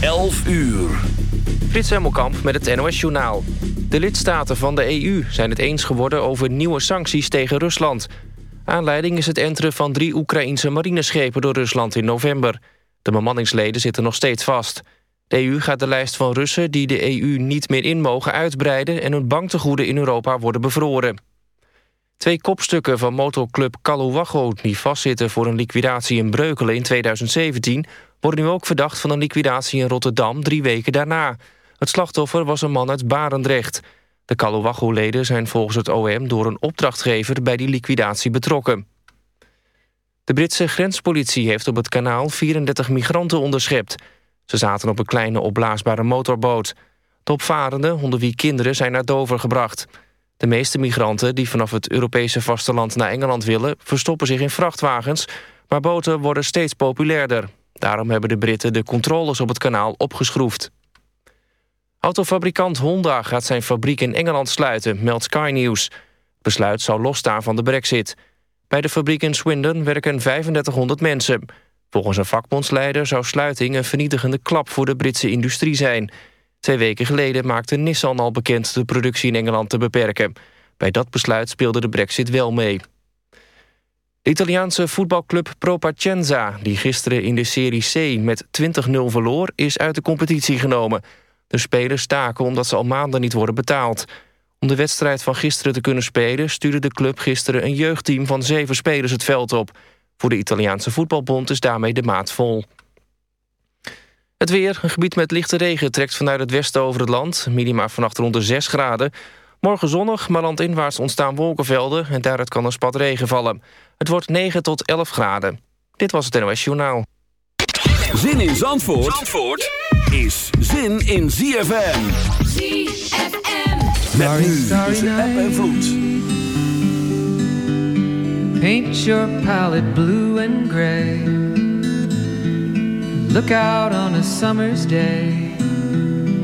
11 uur. Frits Hemmelkamp met het NOS-journaal. De lidstaten van de EU zijn het eens geworden over nieuwe sancties tegen Rusland. Aanleiding is het enteren van drie Oekraïense marineschepen door Rusland in november. De bemanningsleden zitten nog steeds vast. De EU gaat de lijst van Russen die de EU niet meer in mogen uitbreiden... en hun banktegoeden in Europa worden bevroren. Twee kopstukken van motorclub Kaluwago die vastzitten voor een liquidatie in Breukelen in 2017... worden nu ook verdacht van een liquidatie in Rotterdam drie weken daarna. Het slachtoffer was een man uit Barendrecht. De Kaluwago-leden zijn volgens het OM door een opdrachtgever bij die liquidatie betrokken. De Britse grenspolitie heeft op het kanaal 34 migranten onderschept. Ze zaten op een kleine opblaasbare motorboot. De opvarenden, onder wie kinderen, zijn naar Dover gebracht... De meeste migranten die vanaf het Europese vasteland naar Engeland willen... verstoppen zich in vrachtwagens, maar boten worden steeds populairder. Daarom hebben de Britten de controles op het kanaal opgeschroefd. Autofabrikant Honda gaat zijn fabriek in Engeland sluiten, meldt Sky News. Besluit zou losstaan van de brexit. Bij de fabriek in Swindon werken 3500 mensen. Volgens een vakbondsleider zou sluiting een vernietigende klap voor de Britse industrie zijn... Twee weken geleden maakte Nissan al bekend de productie in Engeland te beperken. Bij dat besluit speelde de brexit wel mee. De Italiaanse voetbalclub Pro Pacenza, die gisteren in de Serie C met 20-0 verloor, is uit de competitie genomen. De spelers staken omdat ze al maanden niet worden betaald. Om de wedstrijd van gisteren te kunnen spelen... stuurde de club gisteren een jeugdteam van zeven spelers het veld op. Voor de Italiaanse voetbalbond is daarmee de maat vol. Het weer, een gebied met lichte regen, trekt vanuit het westen over het land. Minima vannacht rond de 6 graden. Morgen zonnig, maar landinwaarts ontstaan wolkenvelden... en daaruit kan een spat regen vallen. Het wordt 9 tot 11 graden. Dit was het NOS Journaal. Zin in Zandvoort, Zandvoort is zin in ZFM. ZFM. Met nu tussen app en vloed. Paint your palette blue and gray Look out on a summer's day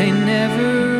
they never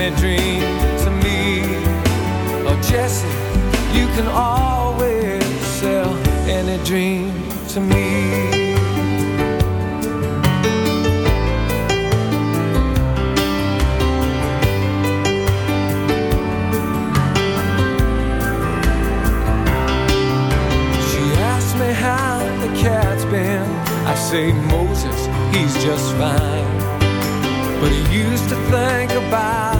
Any dream to me. Oh, Jesse, you can always sell any dream to me. She asked me how the cat's been I say Moses, he's just fine. But he used to think about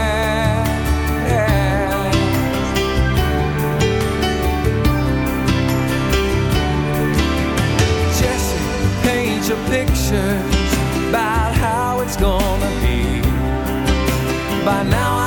Pictures about how it's gonna be. By now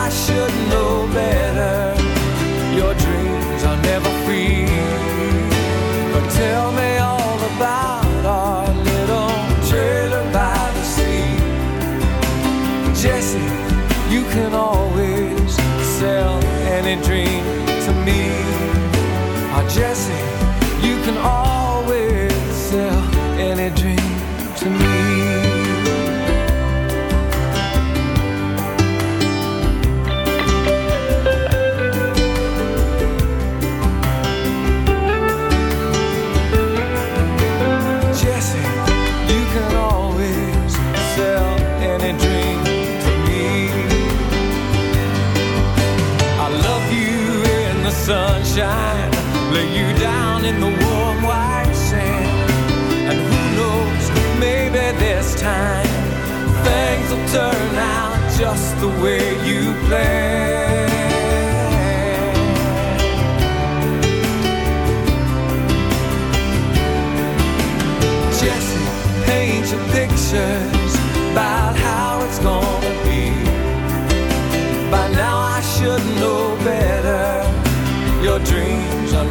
in the warm white sand. And who knows, maybe this time things will turn out just the way you planned.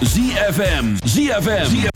Is ZFM. ZFM.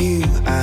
You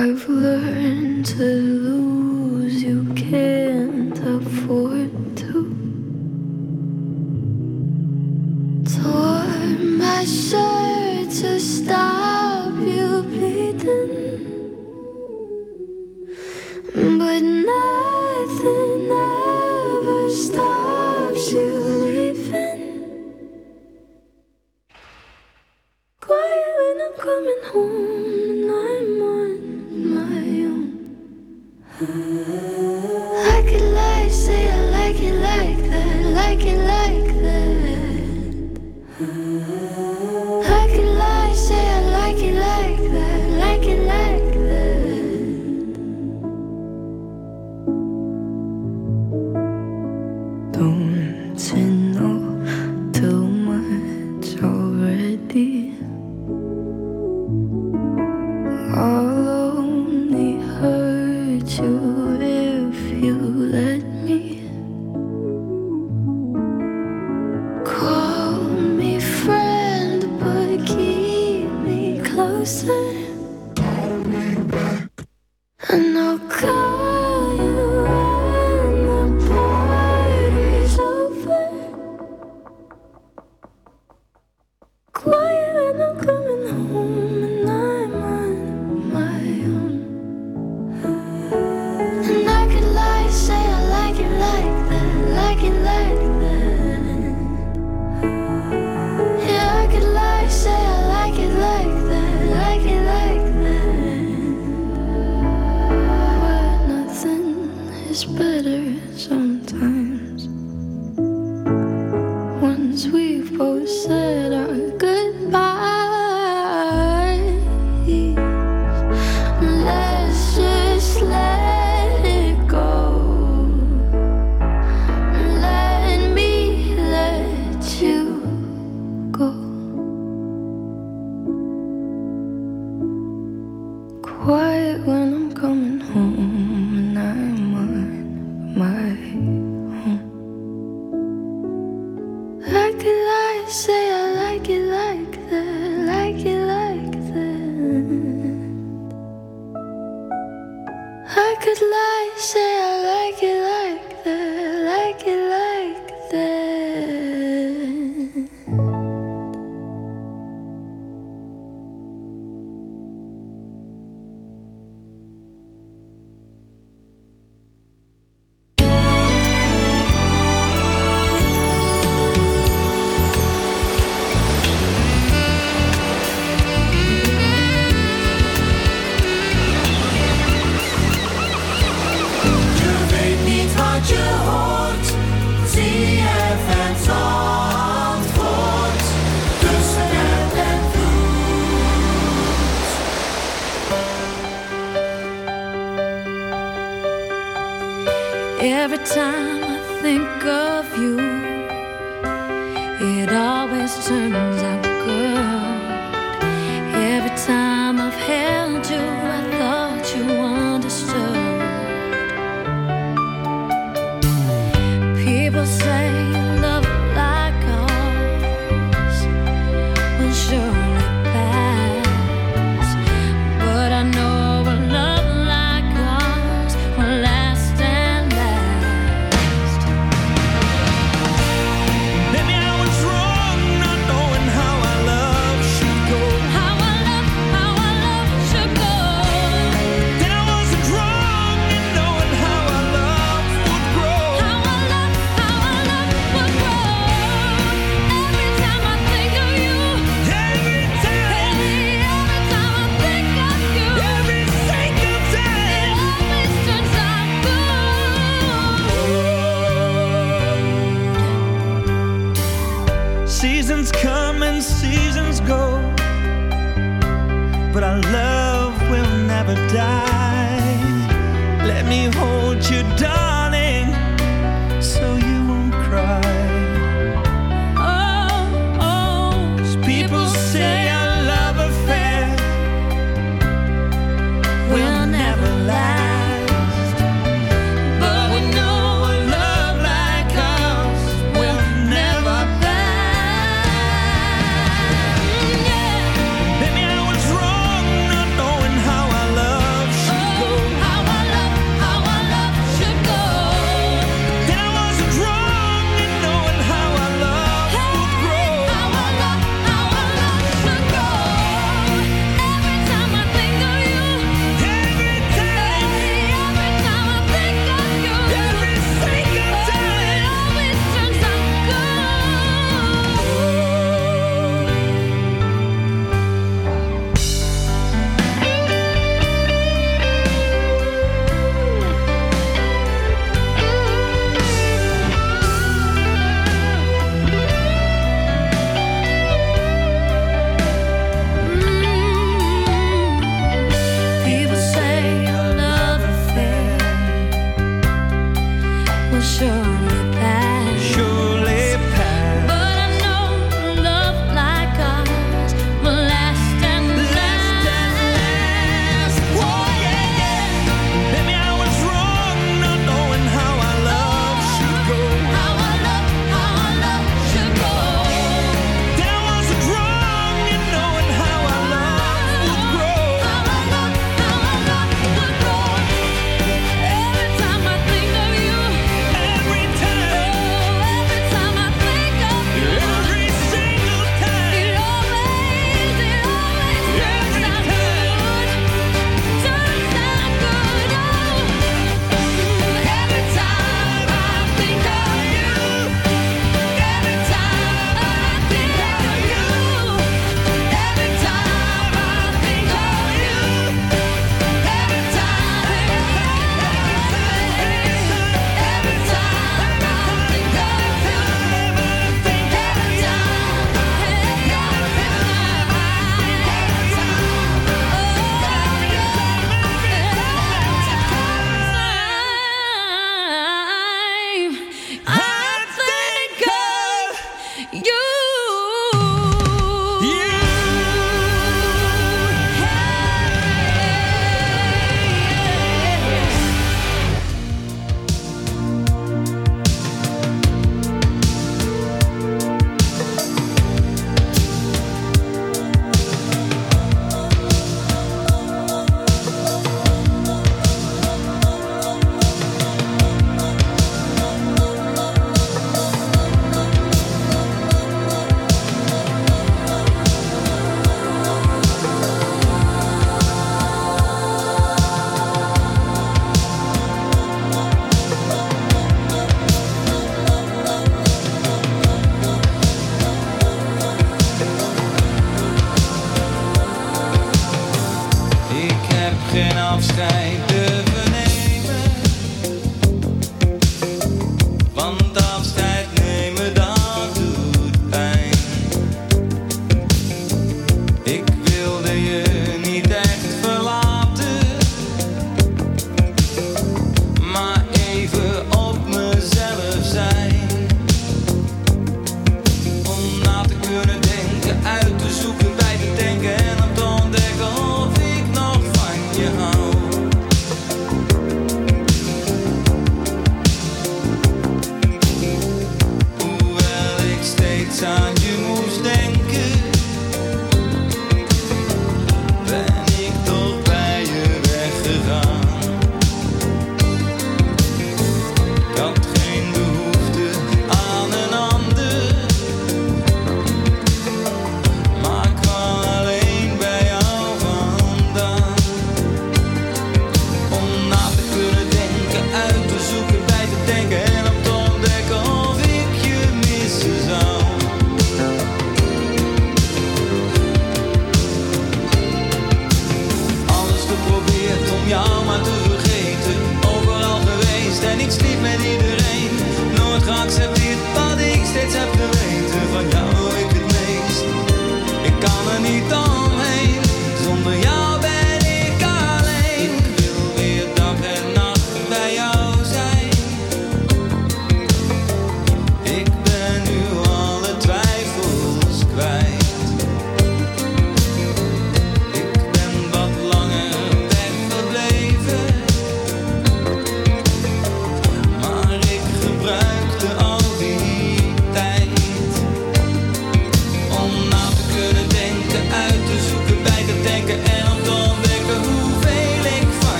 turns to good time I've held you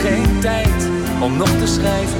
geen tijd om nog te schrijven.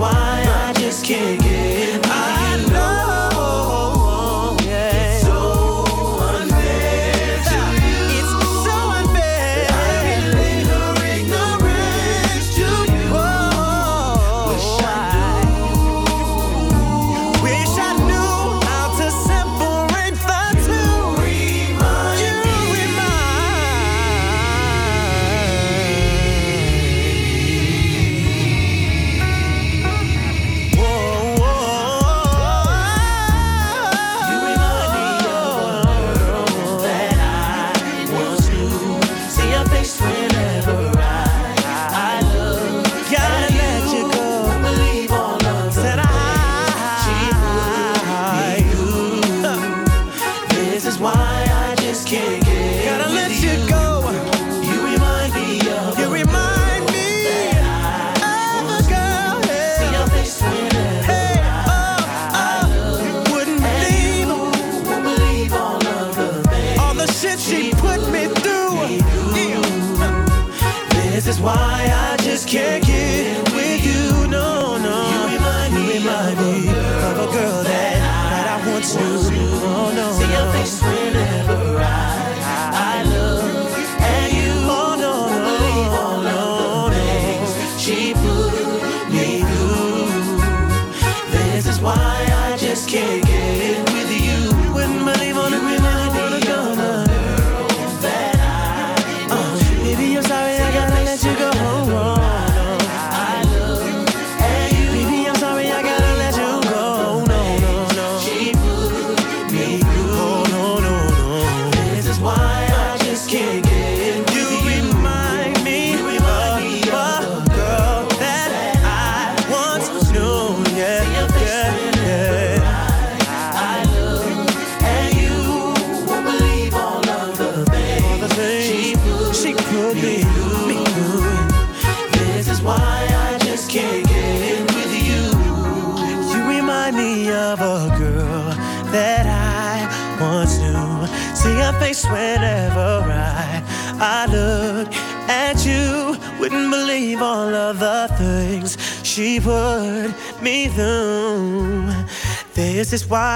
why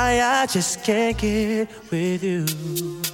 I just can't get with you.